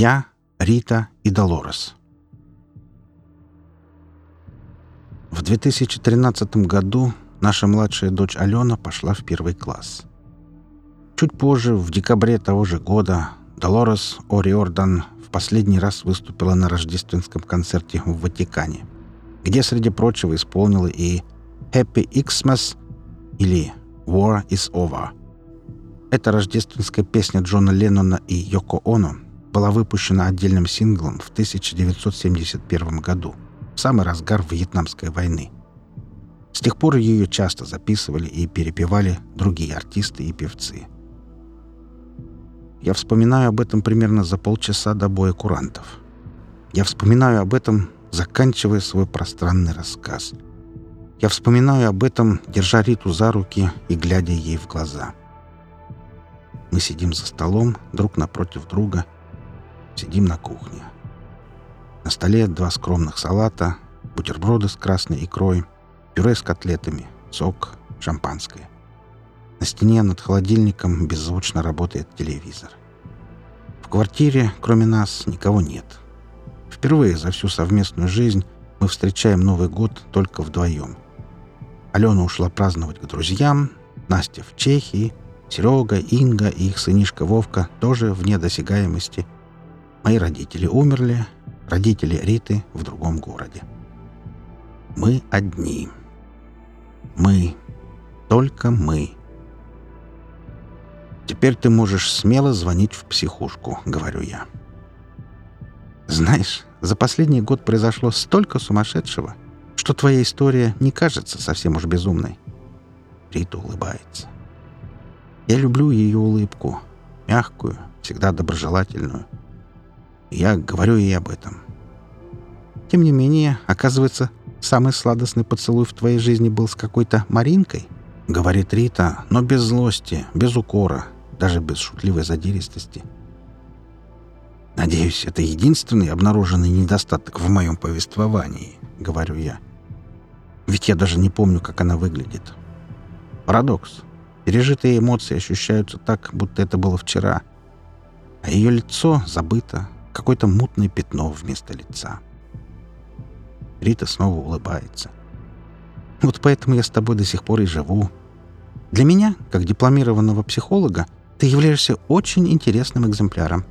Я, Рита и Долорес. В 2013 году наша младшая дочь Алена пошла в первый класс. Чуть позже, в декабре того же года, Долорес О'Риордан в последний раз выступила на рождественском концерте в Ватикане, где, среди прочего, исполнила и «Happy Xmas» или «War is Over». Эта рождественская песня Джона Леннона и Йоко Оно была выпущена отдельным синглом в 1971 году, в самый разгар Вьетнамской войны. С тех пор ее часто записывали и перепевали другие артисты и певцы. Я вспоминаю об этом примерно за полчаса до боя курантов. Я вспоминаю об этом, заканчивая свой пространный рассказ. Я вспоминаю об этом, держа Риту за руки и глядя ей в глаза — мы сидим за столом, друг напротив друга. Сидим на кухне. На столе два скромных салата, бутерброды с красной икрой, пюре с котлетами, сок, шампанское. На стене над холодильником беззвучно работает телевизор. В квартире, кроме нас, никого нет. Впервые за всю совместную жизнь мы встречаем Новый год только вдвоем. Алена ушла праздновать к друзьям, Настя в Чехии — Серега, Инга и их сынишка Вовка тоже вне досягаемости. Мои родители умерли, родители Риты в другом городе. Мы одни. Мы. Только мы. Теперь ты можешь смело звонить в психушку, говорю я. Знаешь, за последний год произошло столько сумасшедшего, что твоя история не кажется совсем уж безумной. Рита улыбается. Я люблю ее улыбку, мягкую, всегда доброжелательную. Я говорю ей об этом. Тем не менее, оказывается, самый сладостный поцелуй в твоей жизни был с какой-то Маринкой, говорит Рита, но без злости, без укора, даже без шутливой задиристости. «Надеюсь, это единственный обнаруженный недостаток в моем повествовании», — говорю я. «Ведь я даже не помню, как она выглядит. Парадокс. Пережитые эмоции ощущаются так, будто это было вчера. А ее лицо забыто, какое-то мутное пятно вместо лица. Рита снова улыбается. Вот поэтому я с тобой до сих пор и живу. Для меня, как дипломированного психолога, ты являешься очень интересным экземпляром.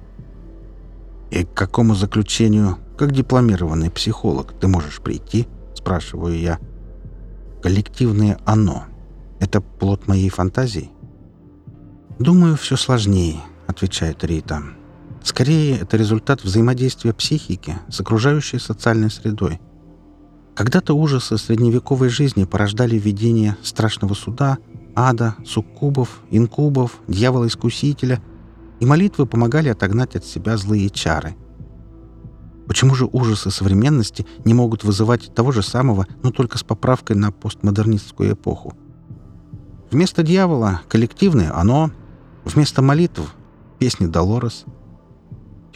И к какому заключению, как дипломированный психолог, ты можешь прийти? Спрашиваю я. Коллективное «оно» Это плод моей фантазии? Думаю, все сложнее, отвечает Рита. Скорее, это результат взаимодействия психики с окружающей социальной средой. Когда-то ужасы средневековой жизни порождали видение страшного суда, ада, суккубов, инкубов, дьявола-искусителя, и молитвы помогали отогнать от себя злые чары. Почему же ужасы современности не могут вызывать того же самого, но только с поправкой на постмодернистскую эпоху? Вместо дьявола — коллективное «оно», вместо молитв — песни Долорес.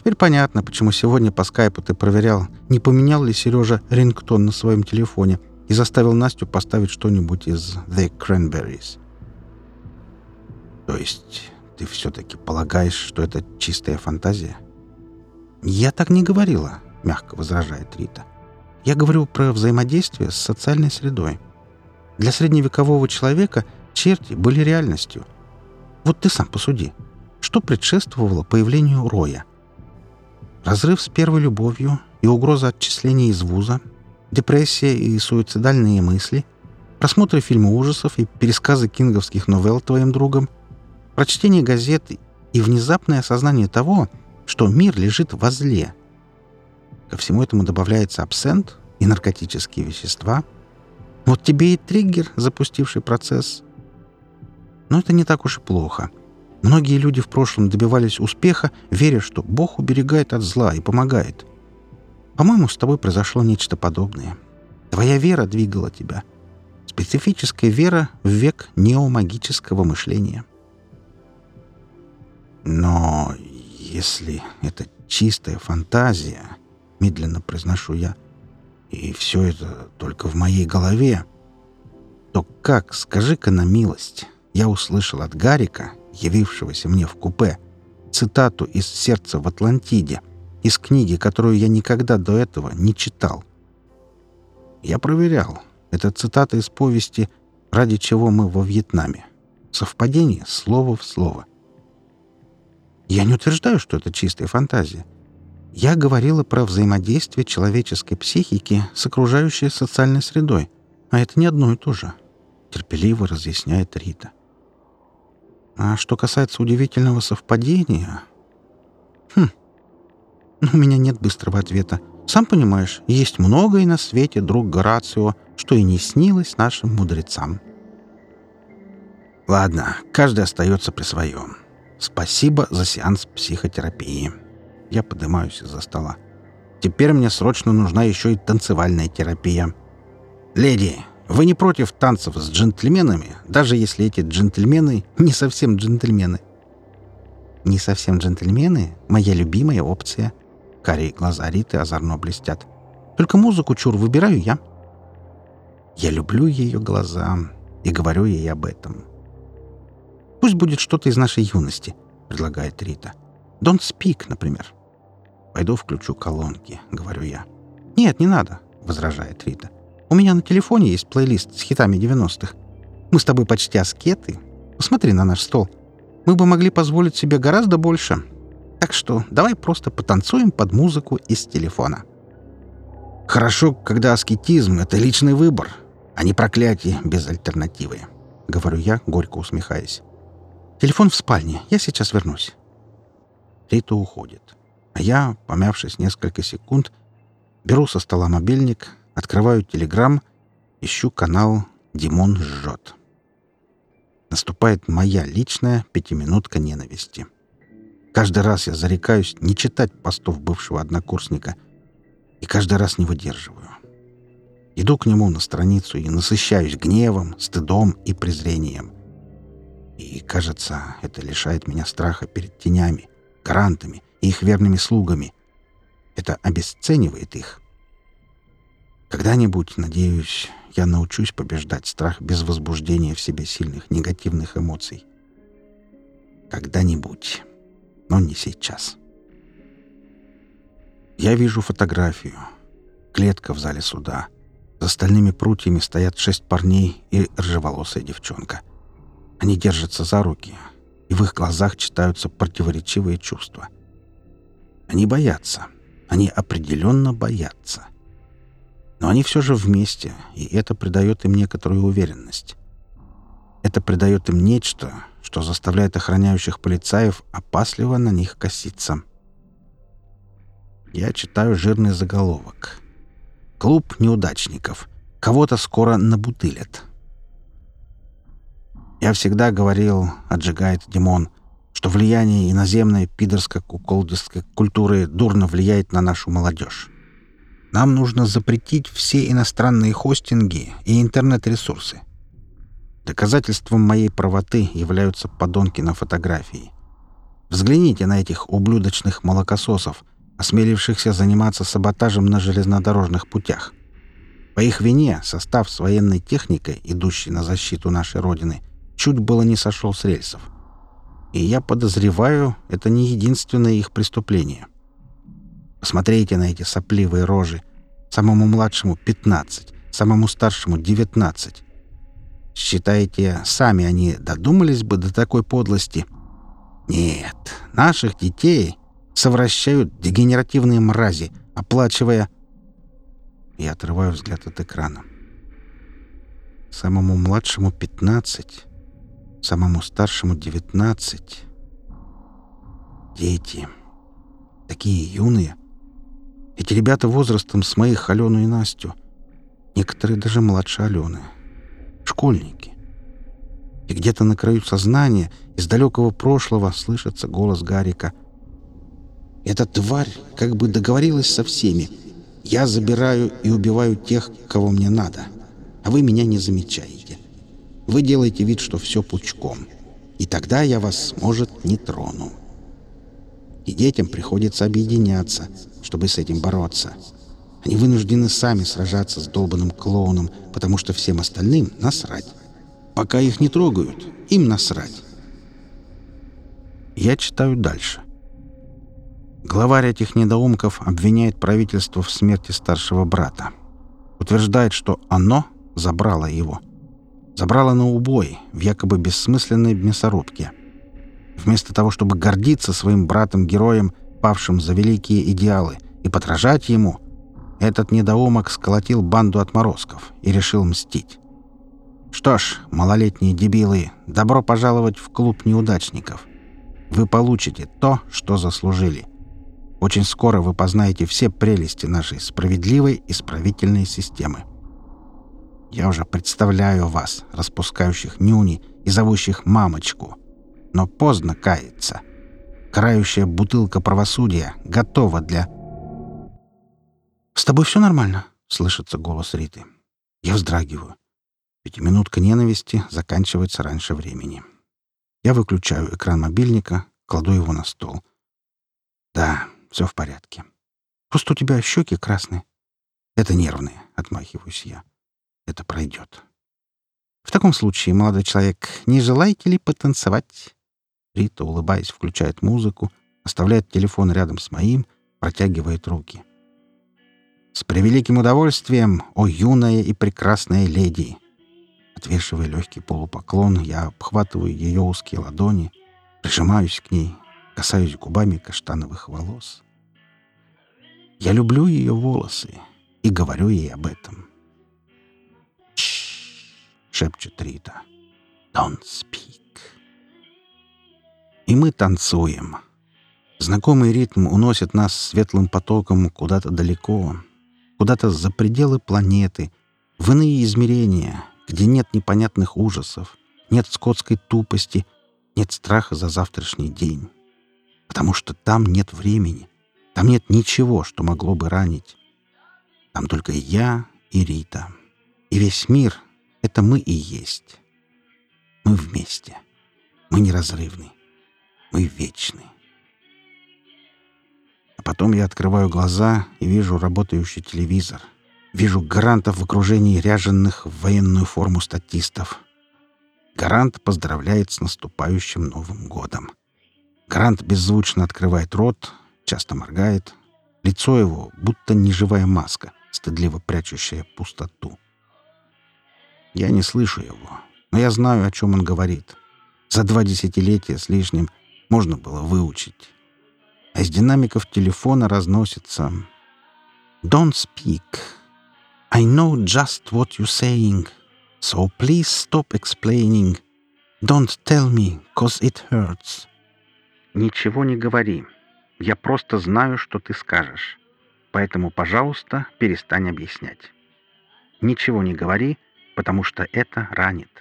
Теперь понятно, почему сегодня по скайпу ты проверял, не поменял ли Сережа рингтон на своем телефоне и заставил Настю поставить что-нибудь из «The Cranberries». То есть ты все-таки полагаешь, что это чистая фантазия? Я так не говорила, мягко возражает Рита. Я говорю про взаимодействие с социальной средой. Для средневекового человека — Черти были реальностью. Вот ты сам посуди. Что предшествовало появлению Роя? Разрыв с первой любовью и угроза отчисления из вуза, депрессия и суицидальные мысли, просмотры фильма ужасов и пересказы кинговских новелл твоим другом, прочтение газет и внезапное осознание того, что мир лежит возле. Ко всему этому добавляется абсент и наркотические вещества. Вот тебе и триггер, запустивший процесс, но это не так уж и плохо. Многие люди в прошлом добивались успеха, веря, что Бог уберегает от зла и помогает. По-моему, с тобой произошло нечто подобное. Твоя вера двигала тебя. Специфическая вера в век неомагического мышления. Но если это чистая фантазия, медленно произношу я, и все это только в моей голове, то как, скажи-ка на милость, я услышал от Гарика, явившегося мне в купе, цитату из «Сердца в Атлантиде», из книги, которую я никогда до этого не читал. Я проверял. Это цитата из повести «Ради чего мы во Вьетнаме». Совпадение слово в слово. Я не утверждаю, что это чистая фантазия. Я говорила про взаимодействие человеческой психики с окружающей социальной средой, а это не одно и то же, терпеливо разъясняет Рита. А что касается удивительного совпадения... Хм, ну, у меня нет быстрого ответа. Сам понимаешь, есть многое на свете, друг Горацио, что и не снилось нашим мудрецам. Ладно, каждый остается при своем. Спасибо за сеанс психотерапии. Я поднимаюсь из-за стола. Теперь мне срочно нужна еще и танцевальная терапия. Леди, вы не против танцев с джентльменами, даже если эти джентльмены не совсем джентльмены? Не совсем джентльмены — моя любимая опция. Карие глаза Риты озорно блестят. Только музыку, чур, выбираю я. Я люблю ее глаза и говорю ей об этом. Пусть будет что-то из нашей юности, предлагает Рита. Don't speak, например. Пойду включу колонки, говорю я. Нет, не надо, возражает Рита. У меня на телефоне есть плейлист с хитами 90-х. Мы с тобой почти аскеты. Посмотри на наш стол. Мы бы могли позволить себе гораздо больше. Так что давай просто потанцуем под музыку из телефона. Хорошо, когда аскетизм — это личный выбор, а не проклятие без альтернативы. Говорю я, горько усмехаясь. Телефон в спальне. Я сейчас вернусь. Рита уходит. А я, помявшись несколько секунд, беру со стола мобильник, Открываю телеграм, ищу канал «Димон жжет». Наступает моя личная пятиминутка ненависти. Каждый раз я зарекаюсь не читать постов бывшего однокурсника и каждый раз не выдерживаю. Иду к нему на страницу и насыщаюсь гневом, стыдом и презрением. И, кажется, это лишает меня страха перед тенями, гарантами и их верными слугами. Это обесценивает их. Когда-нибудь, надеюсь, я научусь побеждать страх без возбуждения в себе сильных негативных эмоций. Когда-нибудь, но не сейчас. Я вижу фотографию. Клетка в зале суда. За стальными прутьями стоят шесть парней и ржеволосая девчонка. Они держатся за руки, и в их глазах читаются противоречивые чувства. Они боятся. Они определенно боятся. Но они все же вместе, и это придает им некоторую уверенность. Это придает им нечто, что заставляет охраняющих полицаев опасливо на них коситься. Я читаю жирный заголовок. «Клуб неудачников. Кого-то скоро набутылят». Я всегда говорил, отжигает Димон, что влияние иноземной пидорско-куколдистской культуры дурно влияет на нашу молодежь. Нам нужно запретить все иностранные хостинги и интернет-ресурсы. Доказательством моей правоты являются подонки на фотографии. Взгляните на этих ублюдочных молокососов, осмелившихся заниматься саботажем на железнодорожных путях. По их вине состав с военной техникой, идущий на защиту нашей Родины, чуть было не сошел с рельсов. И я подозреваю, это не единственное их преступление. Посмотрите на эти сопливые рожи. Самому младшему — 15, самому старшему — 19. Считаете, сами они додумались бы до такой подлости? Нет, наших детей совращают дегенеративные мрази, оплачивая... Я отрываю взгляд от экрана. Самому младшему 15, самому старшему 19. Дети. Такие юные — эти ребята возрастом с моих Алену и Настю. Некоторые даже младше Алены. Школьники. И где-то на краю сознания из далекого прошлого слышится голос Гарика. «Эта тварь как бы договорилась со всеми. Я забираю и убиваю тех, кого мне надо. А вы меня не замечаете. Вы делаете вид, что все пучком. И тогда я вас, может, не трону» и детям приходится объединяться, чтобы с этим бороться. Они вынуждены сами сражаться с долбанным клоуном, потому что всем остальным насрать. Пока их не трогают, им насрать. Я читаю дальше. Главарь этих недоумков обвиняет правительство в смерти старшего брата. Утверждает, что оно забрало его. Забрало на убой в якобы бессмысленной мясорубке. Вместо того, чтобы гордиться своим братом-героем, павшим за великие идеалы, и подражать ему, этот недоумок сколотил банду отморозков и решил мстить. Что ж, малолетние дебилы, добро пожаловать в клуб неудачников. Вы получите то, что заслужили. Очень скоро вы познаете все прелести нашей справедливой исправительной системы. Я уже представляю вас, распускающих нюни и зовущих мамочку. Но поздно каяться. Крающая бутылка правосудия готова для... «С тобой все нормально?» — слышится голос Риты. Я вздрагиваю. Пятиминутка ненависти заканчивается раньше времени. Я выключаю экран мобильника, кладу его на стол. Да, все в порядке. Просто у тебя щеки красные. Это нервные, отмахиваюсь я. Это пройдет. В таком случае, молодой человек, не желаете ли потанцевать? Рита, улыбаясь, включает музыку, оставляет телефон рядом с моим, протягивает руки. «С превеликим удовольствием, о юная и прекрасная леди!» Отвешивая легкий полупоклон, я обхватываю ее узкие ладони, прижимаюсь к ней, касаюсь губами каштановых волос. Я люблю ее волосы и говорю ей об этом. «Чш!» — шепчет Рита. «Don't speak!» И мы танцуем. Знакомый ритм уносит нас светлым потоком куда-то далеко, куда-то за пределы планеты, в иные измерения — где нет непонятных ужасов, нет скотской тупости, нет страха за завтрашний день. Потому что там нет времени, там нет ничего, что могло бы ранить. Там только я и Рита. И весь мир — это мы и есть. Мы вместе. Мы неразрывны. Мы вечны. А потом я открываю глаза и вижу работающий телевизор — Вижу гарантов в окружении ряженных в военную форму статистов. Гарант поздравляет с наступающим Новым годом. Гарант беззвучно открывает рот, часто моргает. Лицо его будто неживая маска, стыдливо прячущая пустоту. Я не слышу его, но я знаю, о чем он говорит. За два десятилетия с лишним можно было выучить. А из динамиков телефона разносится «Don't speak», I know just what you're saying, so please stop explaining. Don't tell me, cause it hurts. Ничего не говори. Я просто знаю, что ты скажешь. Поэтому, пожалуйста, перестань объяснять. Ничего не говори, потому что это ранит.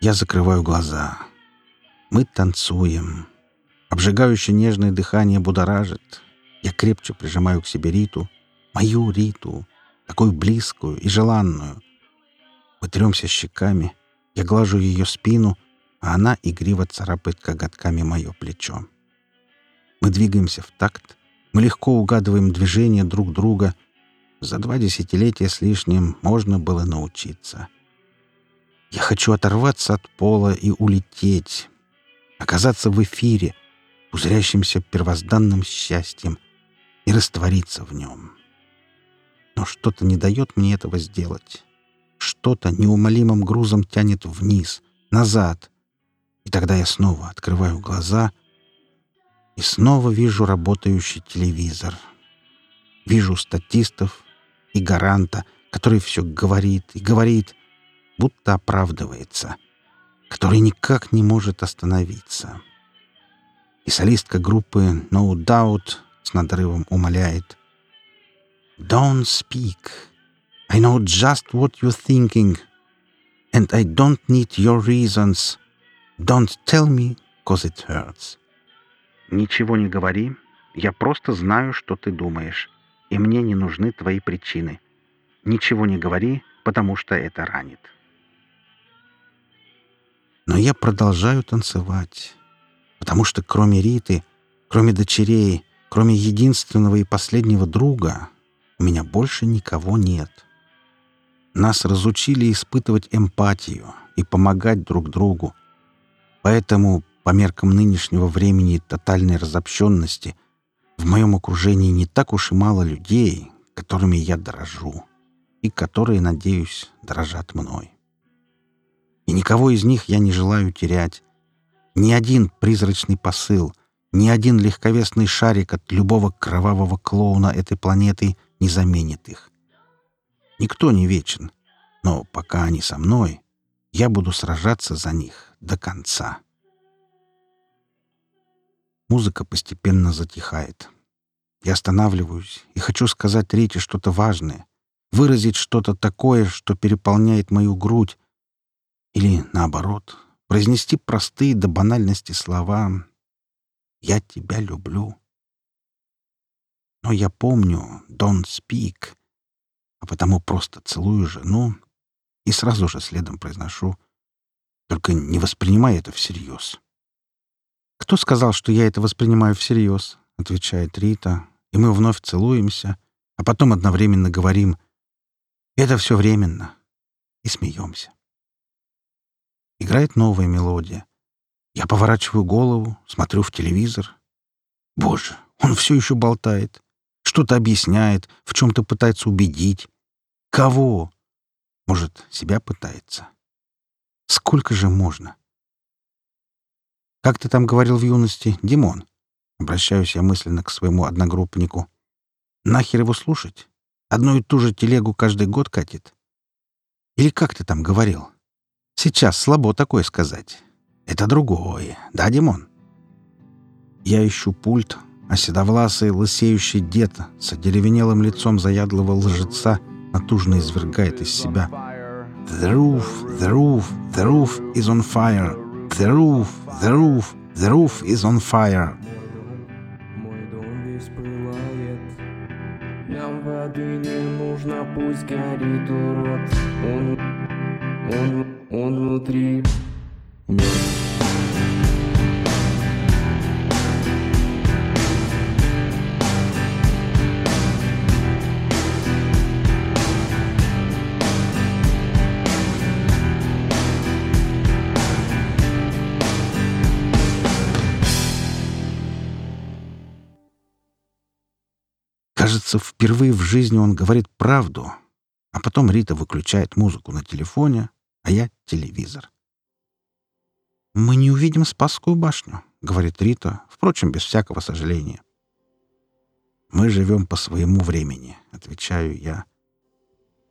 Я закрываю глаза. Мы танцуем. Обжигающее нежное дыхание будоражит. Я крепче прижимаю к себе Риту — Мою Риту, такую близкую и желанную. Мы тремся щеками, я глажу ее спину, а она игриво царапает коготками мое плечо. Мы двигаемся в такт, мы легко угадываем движения друг друга. За два десятилетия с лишним можно было научиться. Я хочу оторваться от пола и улететь, оказаться в эфире, пузырящимся первозданным счастьем и раствориться в нем. Но что-то не дает мне этого сделать. Что-то неумолимым грузом тянет вниз, назад. И тогда я снова открываю глаза и снова вижу работающий телевизор. Вижу статистов и гаранта, который все говорит и говорит, будто оправдывается, который никак не может остановиться. И солистка группы No Doubt с надрывом умоляет Don't speak. I know just what you're thinking. And I don't need your reasons. Don't tell me, cause it hurts. Ничего не говори. Я просто знаю, что ты думаешь. И мне не нужны твои причины. Ничего не говори, потому что это ранит. Но я продолжаю танцевать. Потому что кроме Риты, кроме дочерей, кроме единственного и последнего друга, у меня больше никого нет. Нас разучили испытывать эмпатию и помогать друг другу. Поэтому по меркам нынешнего времени тотальной разобщенности в моем окружении не так уж и мало людей, которыми я дорожу и которые, надеюсь, дорожат мной. И никого из них я не желаю терять. Ни один призрачный посыл, ни один легковесный шарик от любого кровавого клоуна этой планеты не заменит их. Никто не вечен, но пока они со мной, я буду сражаться за них до конца. Музыка постепенно затихает. Я останавливаюсь и хочу сказать Рите что-то важное, выразить что-то такое, что переполняет мою грудь, или, наоборот, произнести простые до банальности слова «Я тебя люблю». Но я помню «Don't speak», а потому просто целую жену и сразу же следом произношу «Только не воспринимай это всерьез». «Кто сказал, что я это воспринимаю всерьез?» — отвечает Рита, и мы вновь целуемся, а потом одновременно говорим «Это все временно» и смеемся. Играет новая мелодия. Я поворачиваю голову, смотрю в телевизор. Боже, он все еще болтает. Что-то объясняет, в чем-то пытается убедить. Кого? Может, себя пытается? Сколько же можно? Как ты там говорил в юности, Димон? Обращаюсь я мысленно к своему одногруппнику. Нахер его слушать? Одну и ту же телегу каждый год катит? Или как ты там говорил? Сейчас слабо такое сказать. Это другое. Да, Димон? Я ищу пульт, а седовласый лысеющий дед с одеревенелым лицом заядлого лжеца натужно извергает из себя. The roof, the roof, the roof is on fire. The roof, the roof, the roof is on fire. Нам воды не нужно, пусть горит урод. Он, он он внутри. Кажется, впервые в жизни он говорит правду, а потом Рита выключает музыку на телефоне, а я — телевизор. «Мы не увидим Спасскую башню», — говорит Рита, впрочем, без всякого сожаления. «Мы живем по своему времени», — отвечаю я.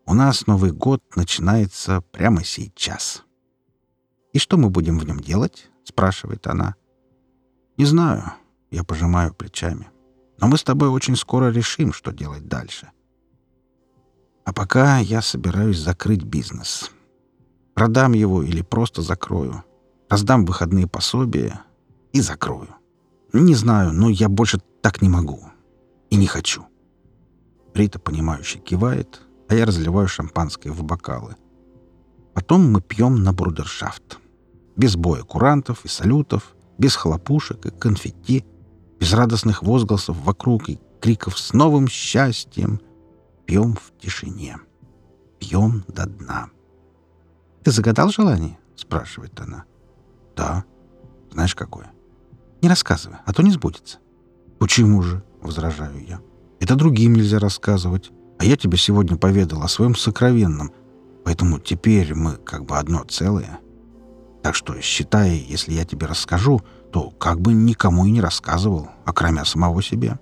«У нас Новый год начинается прямо сейчас». «И что мы будем в нем делать?» — спрашивает она. «Не знаю», — я пожимаю плечами. «Но мы с тобой очень скоро решим, что делать дальше. А пока я собираюсь закрыть бизнес». Продам его или просто закрою. Раздам выходные пособия и закрою. Не знаю, но я больше так не могу. И не хочу. Рита, понимающе кивает, а я разливаю шампанское в бокалы. Потом мы пьем на брудершафт. Без боя курантов и салютов, без хлопушек и конфетти, без радостных возгласов вокруг и криков с новым счастьем. Пьем в тишине. Пьем до дна. «Ты загадал желание?» — спрашивает она. «Да. Знаешь, какое?» «Не рассказывай, а то не сбудется». «Почему же?» — возражаю я. «Это другим нельзя рассказывать. А я тебе сегодня поведал о своем сокровенном. Поэтому теперь мы как бы одно целое. Так что считай, если я тебе расскажу, то как бы никому и не рассказывал, окромя самого себя».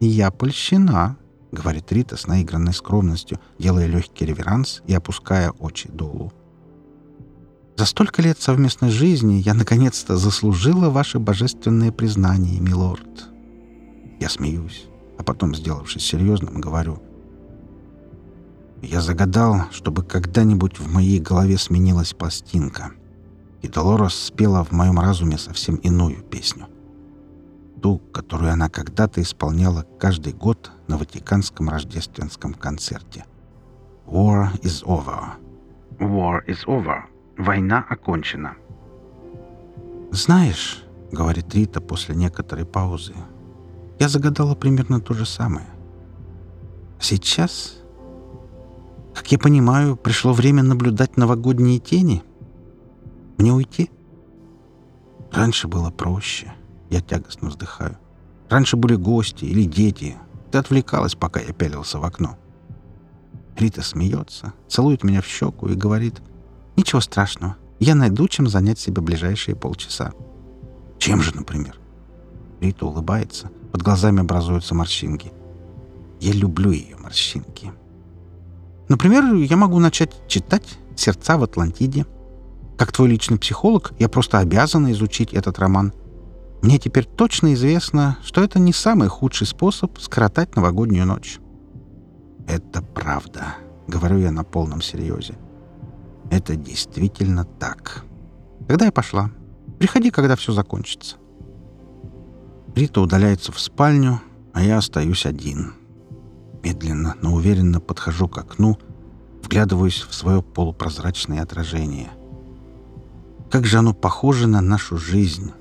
«Я польщена», — говорит Рита с наигранной скромностью, делая легкий реверанс и опуская очи долу. «За столько лет совместной жизни я наконец-то заслужила ваше божественное признание, милорд». Я смеюсь, а потом, сделавшись серьезным, говорю. «Я загадал, чтобы когда-нибудь в моей голове сменилась пластинка, и Долорес спела в моем разуме совсем иную песню ту, которую она когда-то исполняла каждый год на Ватиканском рождественском концерте. «War is over». «War is over». «Война окончена». «Знаешь», — говорит Рита после некоторой паузы, «я загадала примерно то же самое. Сейчас, как я понимаю, пришло время наблюдать новогодние тени. Мне уйти?» Раньше было проще. Я тягостно вздыхаю. Раньше были гости или дети. Ты отвлекалась, пока я пялился в окно. Рита смеется, целует меня в щеку и говорит, «Ничего страшного, я найду, чем занять себя ближайшие полчаса». «Чем же, например?» Рита улыбается, под глазами образуются морщинки. Я люблю ее морщинки. Например, я могу начать читать «Сердца в Атлантиде». Как твой личный психолог, я просто обязана изучить этот роман. Мне теперь точно известно, что это не самый худший способ скоротать новогоднюю ночь. «Это правда», — говорю я на полном серьезе. «Это действительно так. Тогда я пошла. Приходи, когда все закончится». Рита удаляется в спальню, а я остаюсь один. Медленно, но уверенно подхожу к окну, вглядываюсь в свое полупрозрачное отражение. Как же оно похоже на нашу жизнь.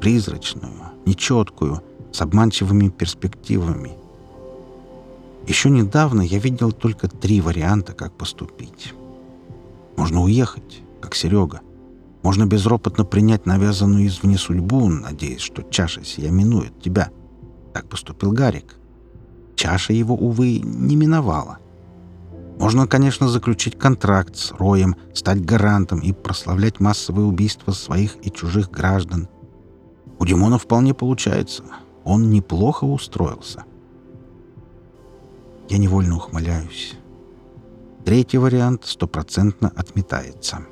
Призрачную, нечеткую, с обманчивыми перспективами — еще недавно я видел только три варианта, как поступить. Можно уехать, как Серега. Можно безропотно принять навязанную извне судьбу, надеясь, что чаша сия минует тебя. Так поступил Гарик. Чаша его, увы, не миновала. Можно, конечно, заключить контракт с Роем, стать гарантом и прославлять массовые убийства своих и чужих граждан. У Димона вполне получается. Он неплохо устроился. — я невольно ухмыляюсь. Третий вариант стопроцентно отметается.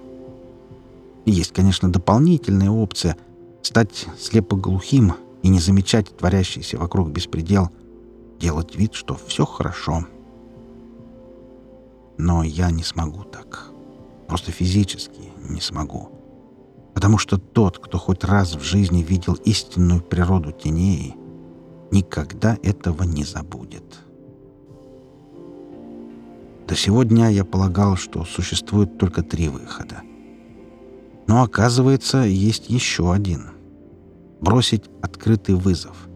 есть, конечно, дополнительная опция — стать слепоглухим и не замечать творящийся вокруг беспредел, делать вид, что все хорошо. Но я не смогу так. Просто физически не смогу. Потому что тот, кто хоть раз в жизни видел истинную природу теней, никогда этого не забудет. До сего дня я полагал, что существует только три выхода. Но оказывается, есть еще один. Бросить открытый вызов.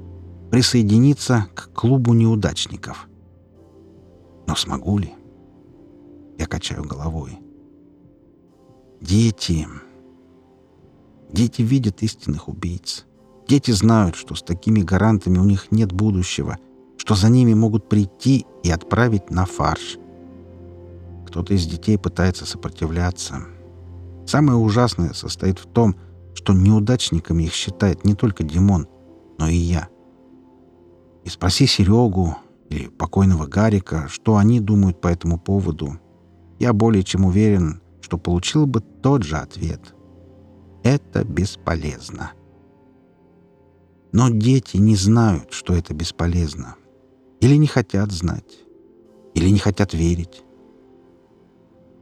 Присоединиться к клубу неудачников. Но смогу ли? Я качаю головой. Дети. Дети видят истинных убийц. Дети знают, что с такими гарантами у них нет будущего, что за ними могут прийти и отправить на фарш — кто-то из детей пытается сопротивляться. Самое ужасное состоит в том, что неудачниками их считает не только Димон, но и я. И спроси Серегу или покойного Гарика, что они думают по этому поводу. Я более чем уверен, что получил бы тот же ответ. Это бесполезно. Но дети не знают, что это бесполезно. Или не хотят знать. Или не хотят верить.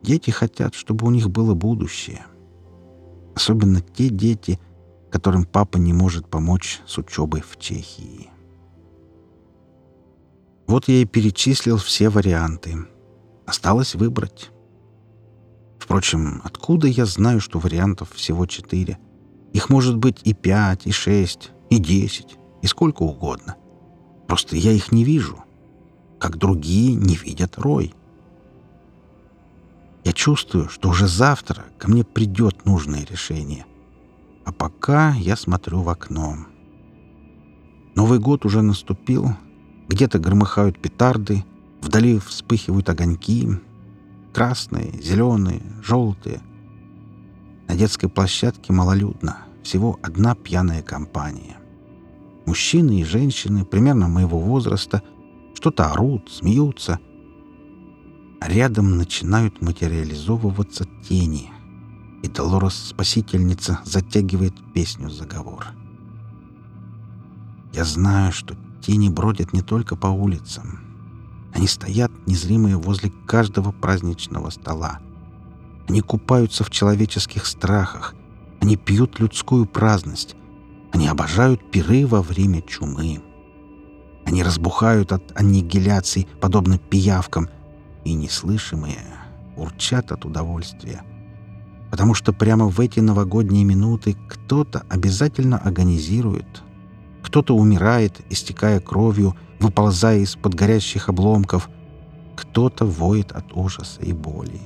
Дети хотят, чтобы у них было будущее. Особенно те дети, которым папа не может помочь с учебой в Чехии. Вот я и перечислил все варианты. Осталось выбрать. Впрочем, откуда я знаю, что вариантов всего четыре? Их может быть и пять, и шесть, и десять, и сколько угодно. Просто я их не вижу, как другие не видят Рой. Я чувствую, что уже завтра ко мне придет нужное решение. А пока я смотрю в окно. Новый год уже наступил. Где-то громыхают петарды, вдали вспыхивают огоньки. Красные, зеленые, желтые. На детской площадке малолюдно. Всего одна пьяная компания. Мужчины и женщины примерно моего возраста что-то орут, смеются — Рядом начинают материализовываться тени, и Долорес-спасительница затягивает песню-заговор. Я знаю, что тени бродят не только по улицам. Они стоят, незримые, возле каждого праздничного стола. Они купаются в человеческих страхах. Они пьют людскую праздность. Они обожают пиры во время чумы. Они разбухают от аннигиляций, подобно пиявкам, и неслышимые урчат от удовольствия. Потому что прямо в эти новогодние минуты кто-то обязательно агонизирует. Кто-то умирает, истекая кровью, выползая из-под горящих обломков. Кто-то воет от ужаса и боли.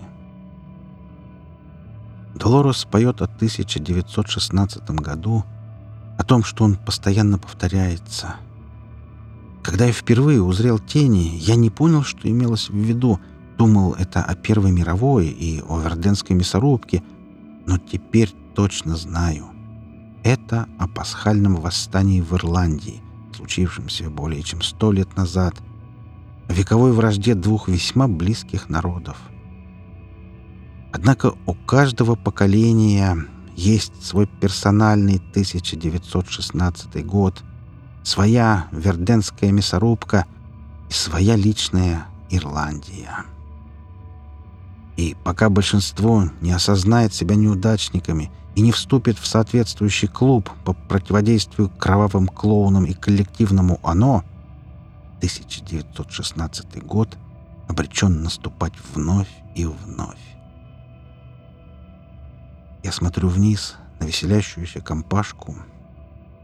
Долорес поет о 1916 году, о том, что он постоянно повторяется. Когда я впервые узрел тени, я не понял, что имелось в виду. Думал, это о Первой мировой и о Верденской мясорубке, но теперь точно знаю. Это о пасхальном восстании в Ирландии, случившемся более чем сто лет назад, о вековой вражде двух весьма близких народов. Однако у каждого поколения есть свой персональный 1916 год, своя верденская мясорубка и своя личная Ирландия. И пока большинство не осознает себя неудачниками и не вступит в соответствующий клуб по противодействию кровавым клоунам и коллективному «Оно», 1916 год обречен наступать вновь и вновь. Я смотрю вниз на веселящуюся компашку.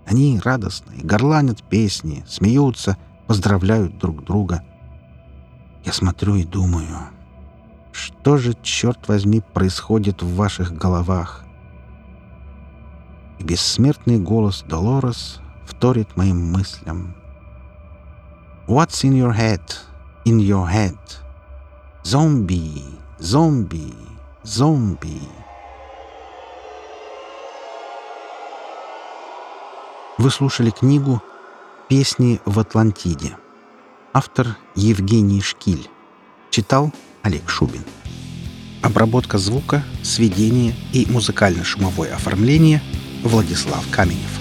Они радостные, горланят песни, смеются, поздравляют друг друга. Я смотрю и думаю, что же, черт возьми, происходит в ваших головах? И бессмертный голос Долорес вторит моим мыслям. What's in your head? In your head? Zombie, zombie, zombie. Вы слушали книгу «Песни в Атлантиде». Автор Евгений Шкиль. Читал Олег Шубин. Обработка звука, сведение и музыкально-шумовое оформление Владислав Каменев.